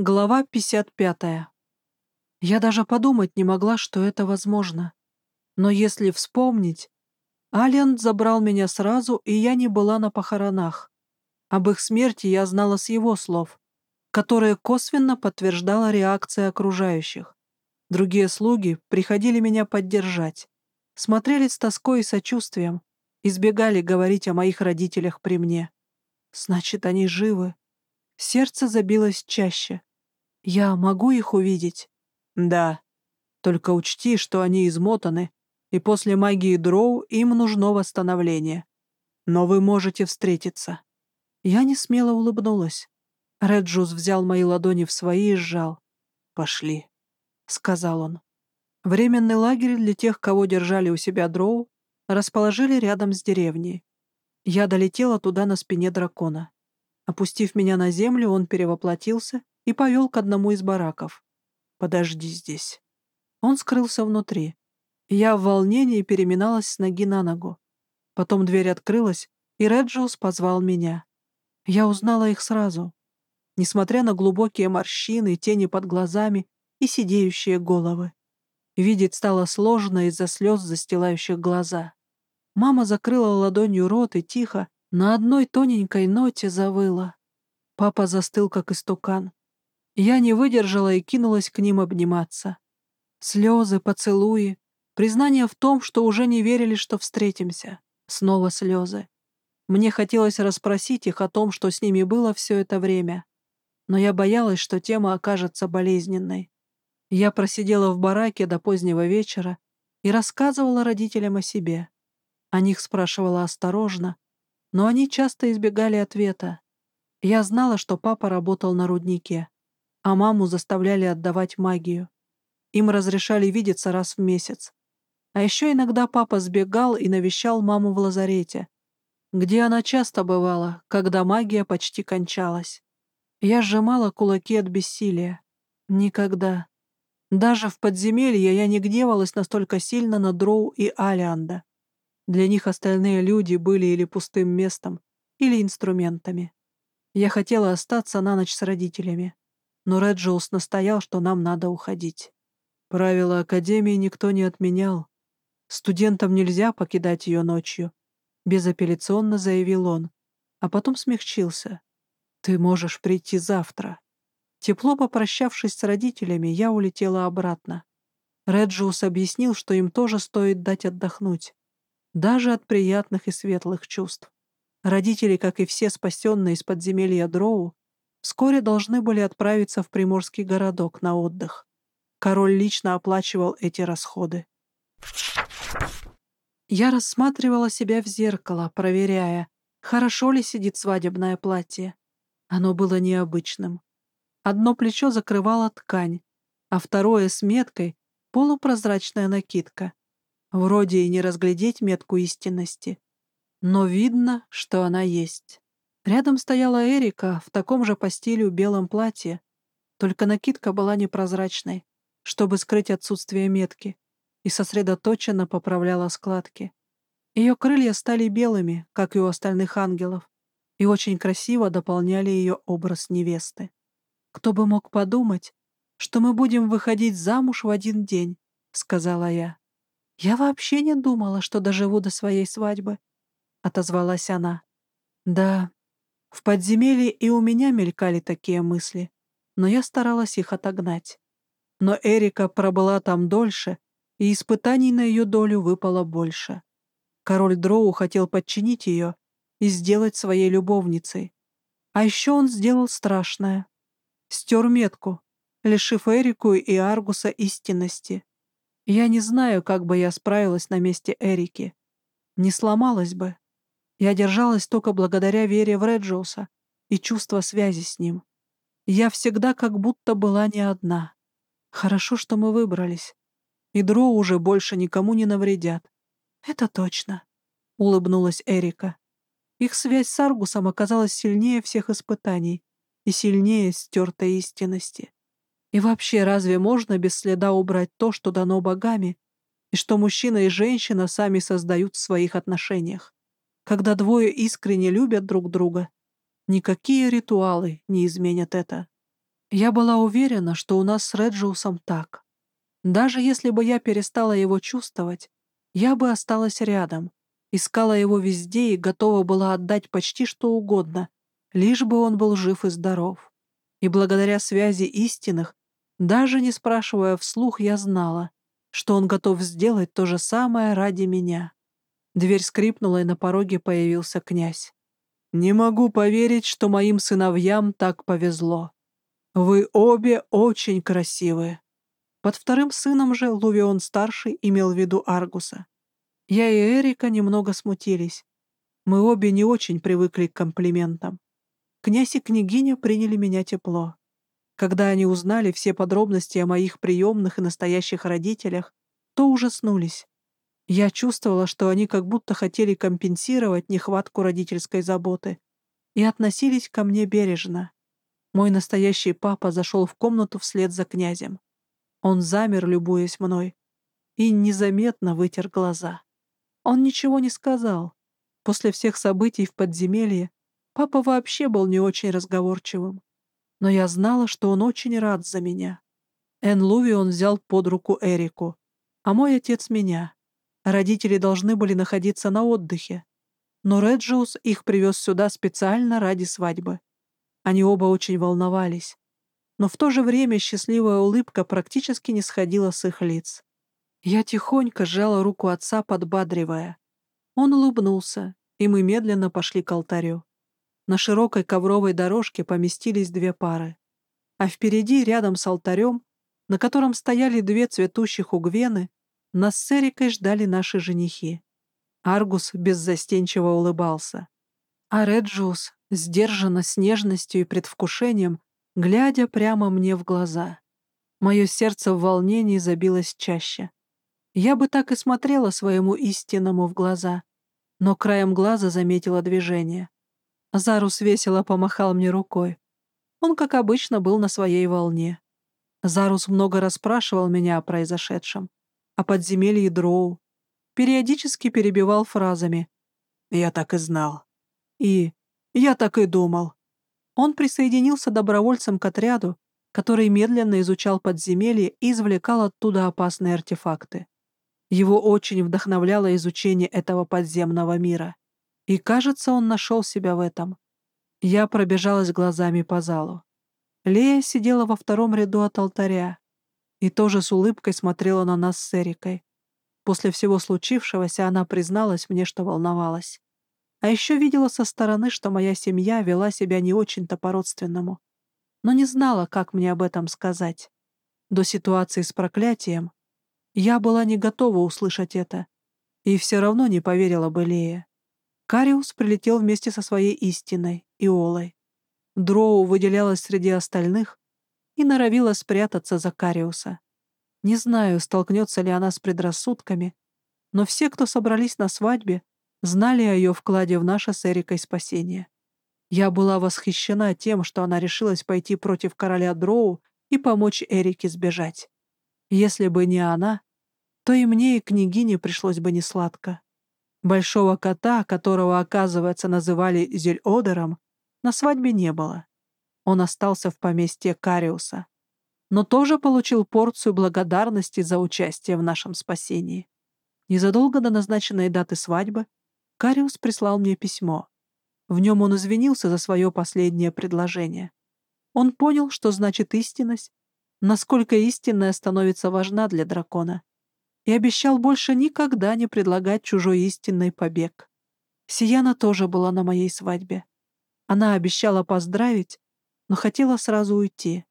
Глава 55. Я даже подумать не могла, что это возможно. Но если вспомнить, Алиан забрал меня сразу, и я не была на похоронах. Об их смерти я знала с его слов, которые косвенно подтверждала реакция окружающих. Другие слуги приходили меня поддержать, смотрели с тоской и сочувствием, избегали говорить о моих родителях при мне. Значит, они живы. Сердце забилось чаще. Я могу их увидеть? Да. Только учти, что они измотаны, и после магии дроу им нужно восстановление. Но вы можете встретиться. Я не смело улыбнулась. Реджус взял мои ладони в свои и сжал. «Пошли», — сказал он. Временный лагерь для тех, кого держали у себя дроу, расположили рядом с деревней. Я долетела туда на спине дракона. Опустив меня на землю, он перевоплотился и повел к одному из бараков. «Подожди здесь». Он скрылся внутри. Я в волнении переминалась с ноги на ногу. Потом дверь открылась, и Реджиус позвал меня. Я узнала их сразу. Несмотря на глубокие морщины, тени под глазами и сидеющие головы. Видеть стало сложно из-за слез, застилающих глаза. Мама закрыла ладонью рот и тихо, на одной тоненькой ноте завыла. Папа застыл, как истукан. Я не выдержала и кинулась к ним обниматься. Слезы, поцелуи, признание в том, что уже не верили, что встретимся. Снова слезы. Мне хотелось расспросить их о том, что с ними было все это время. Но я боялась, что тема окажется болезненной. Я просидела в бараке до позднего вечера и рассказывала родителям о себе. О них спрашивала осторожно, но они часто избегали ответа. Я знала, что папа работал на руднике а маму заставляли отдавать магию. Им разрешали видеться раз в месяц. А еще иногда папа сбегал и навещал маму в лазарете, где она часто бывала, когда магия почти кончалась. Я сжимала кулаки от бессилия. Никогда. Даже в подземелье я не гневалась настолько сильно на Дроу и Алианда. Для них остальные люди были или пустым местом, или инструментами. Я хотела остаться на ночь с родителями но Реджиус настоял, что нам надо уходить. Правила Академии никто не отменял. Студентам нельзя покидать ее ночью. Безапелляционно заявил он, а потом смягчился. Ты можешь прийти завтра. Тепло попрощавшись с родителями, я улетела обратно. Реджиус объяснил, что им тоже стоит дать отдохнуть. Даже от приятных и светлых чувств. Родители, как и все спасенные из подземелья Дроу, вскоре должны были отправиться в приморский городок на отдых. Король лично оплачивал эти расходы. Я рассматривала себя в зеркало, проверяя, хорошо ли сидит свадебное платье. Оно было необычным. Одно плечо закрывала ткань, а второе с меткой — полупрозрачная накидка. Вроде и не разглядеть метку истинности, но видно, что она есть. Рядом стояла Эрика в таком же по стилю белом платье, только накидка была непрозрачной, чтобы скрыть отсутствие метки, и сосредоточенно поправляла складки. Ее крылья стали белыми, как и у остальных ангелов, и очень красиво дополняли ее образ невесты. «Кто бы мог подумать, что мы будем выходить замуж в один день», — сказала я. «Я вообще не думала, что доживу до своей свадьбы», — отозвалась она. «Да, в подземелье и у меня мелькали такие мысли, но я старалась их отогнать. Но Эрика пробыла там дольше, и испытаний на ее долю выпало больше. Король Дроу хотел подчинить ее и сделать своей любовницей. А еще он сделал страшное. Стер метку, лишив Эрику и Аргуса истинности. Я не знаю, как бы я справилась на месте Эрики. Не сломалась бы. Я держалась только благодаря вере в Реджоуса и чувство связи с ним. Я всегда как будто была не одна. Хорошо, что мы выбрались. И Дро уже больше никому не навредят. Это точно, — улыбнулась Эрика. Их связь с Аргусом оказалась сильнее всех испытаний и сильнее стертой истинности. И вообще, разве можно без следа убрать то, что дано богами, и что мужчина и женщина сами создают в своих отношениях? Когда двое искренне любят друг друга. Никакие ритуалы не изменят это. Я была уверена, что у нас с Реджиусом так. Даже если бы я перестала его чувствовать, я бы осталась рядом, искала его везде и готова была отдать почти что угодно, лишь бы он был жив и здоров. И благодаря связи истинных, даже не спрашивая вслух, я знала, что он готов сделать то же самое ради меня. Дверь скрипнула, и на пороге появился князь. «Не могу поверить, что моим сыновьям так повезло. Вы обе очень красивые». Под вторым сыном же Лувион-старший имел в виду Аргуса. Я и Эрика немного смутились. Мы обе не очень привыкли к комплиментам. Князь и княгиня приняли меня тепло. Когда они узнали все подробности о моих приемных и настоящих родителях, то ужаснулись. Я чувствовала, что они как будто хотели компенсировать нехватку родительской заботы и относились ко мне бережно. Мой настоящий папа зашел в комнату вслед за князем. Он замер, любуясь мной, и незаметно вытер глаза. Он ничего не сказал. После всех событий в подземелье папа вообще был не очень разговорчивым. Но я знала, что он очень рад за меня. Эн Луви он взял под руку Эрику, а мой отец — меня. Родители должны были находиться на отдыхе. Но Реджиус их привез сюда специально ради свадьбы. Они оба очень волновались но в то же время счастливая улыбка практически не сходила с их лиц. Я тихонько сжала руку отца, подбадривая. Он улыбнулся, и мы медленно пошли к алтарю. На широкой ковровой дорожке поместились две пары. А впереди, рядом с алтарем, на котором стояли две цветущих угвены, нас с Эрикой ждали наши женихи. Аргус беззастенчиво улыбался. А Реджиус, сдержанно, с нежностью и предвкушением, глядя прямо мне в глаза. Мое сердце в волнении забилось чаще. Я бы так и смотрела своему истинному в глаза, но краем глаза заметила движение. Зарус весело помахал мне рукой. Он, как обычно, был на своей волне. Зарус много расспрашивал меня о произошедшем, о подземелье Дроу. Периодически перебивал фразами «Я так и знал» и «Я так и думал». Он присоединился добровольцем к отряду, который медленно изучал подземелье и извлекал оттуда опасные артефакты. Его очень вдохновляло изучение этого подземного мира. И, кажется, он нашел себя в этом. Я пробежалась глазами по залу. Лея сидела во втором ряду от алтаря и тоже с улыбкой смотрела на нас с Эрикой. После всего случившегося она призналась мне, что волновалась. А еще видела со стороны, что моя семья вела себя не очень-то по-родственному. Но не знала, как мне об этом сказать. До ситуации с проклятием я была не готова услышать это. И все равно не поверила бы Лея. Кариус прилетел вместе со своей истиной, Иолой. Дроу выделялась среди остальных и норовила спрятаться за Кариуса. Не знаю, столкнется ли она с предрассудками, но все, кто собрались на свадьбе, знали о ее вкладе в наше с Эрикой спасение. Я была восхищена тем, что она решилась пойти против короля Дроу и помочь Эрике сбежать. Если бы не она, то и мне, и княгине пришлось бы несладко. Большого кота, которого, оказывается, называли Зельодером, на свадьбе не было. Он остался в поместье Кариуса, но тоже получил порцию благодарности за участие в нашем спасении. Незадолго до назначенной даты свадьбы Кариус прислал мне письмо. В нем он извинился за свое последнее предложение. Он понял, что значит истинность, насколько истинная становится важна для дракона, и обещал больше никогда не предлагать чужой истинный побег. Сияна тоже была на моей свадьбе. Она обещала поздравить, но хотела сразу уйти.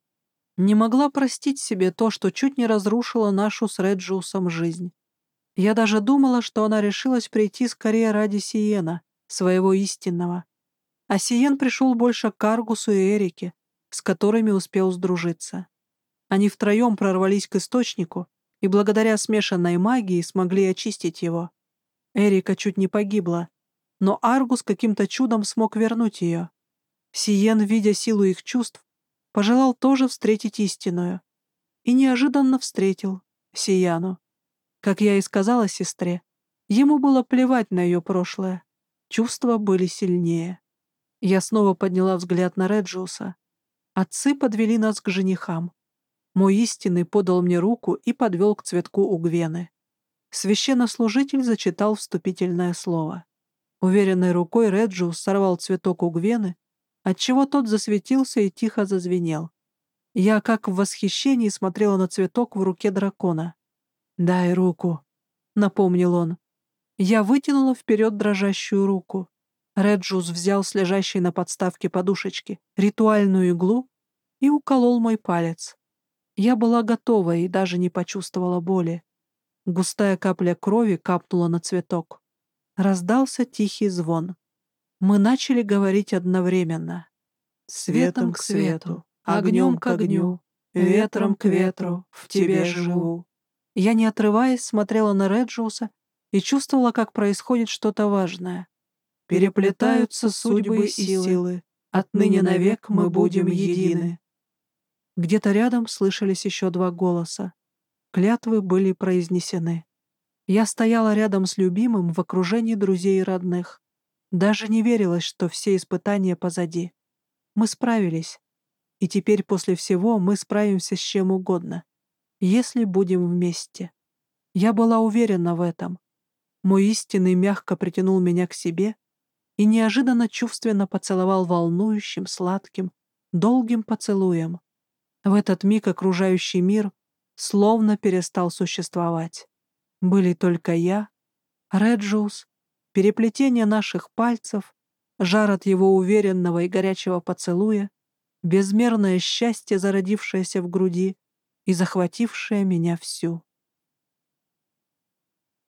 Не могла простить себе то, что чуть не разрушила нашу с Реджиусом жизнь. Я даже думала, что она решилась прийти скорее ради Сиена, своего истинного. А Сиен пришел больше к Аргусу и Эрике, с которыми успел сдружиться. Они втроем прорвались к источнику и благодаря смешанной магии смогли очистить его. Эрика чуть не погибла, но Аргус каким-то чудом смог вернуть ее. Сиен, видя силу их чувств, пожелал тоже встретить истинную. И неожиданно встретил Сияну. Как я и сказала сестре, ему было плевать на ее прошлое. Чувства были сильнее. Я снова подняла взгляд на Реджиуса. Отцы подвели нас к женихам. Мой истинный подал мне руку и подвел к цветку у Гвены. Священнослужитель зачитал вступительное слово. Уверенной рукой Реджиус сорвал цветок у Гвены, отчего тот засветился и тихо зазвенел. Я, как в восхищении, смотрела на цветок в руке дракона. «Дай руку», — напомнил он. Я вытянула вперед дрожащую руку. Реджус взял с лежащей на подставке подушечки ритуальную иглу и уколол мой палец. Я была готова и даже не почувствовала боли. Густая капля крови капнула на цветок. Раздался тихий звон. Мы начали говорить одновременно. «Светом к свету, огнем к огню, ветром к ветру, в тебе живу». Я, не отрываясь, смотрела на Реджиуса и чувствовала, как происходит что-то важное. Переплетаются судьбы и силы. Отныне навек мы будем едины. Где-то рядом слышались еще два голоса. Клятвы были произнесены. Я стояла рядом с любимым в окружении друзей и родных. Даже не верилось, что все испытания позади. Мы справились. И теперь после всего мы справимся с чем угодно, если будем вместе. Я была уверена в этом. Мой истинный мягко притянул меня к себе и неожиданно чувственно поцеловал волнующим, сладким, долгим поцелуем. В этот миг окружающий мир словно перестал существовать. Были только я, Реджиус, переплетение наших пальцев, жар от его уверенного и горячего поцелуя, безмерное счастье, зародившееся в груди и захватившее меня всю.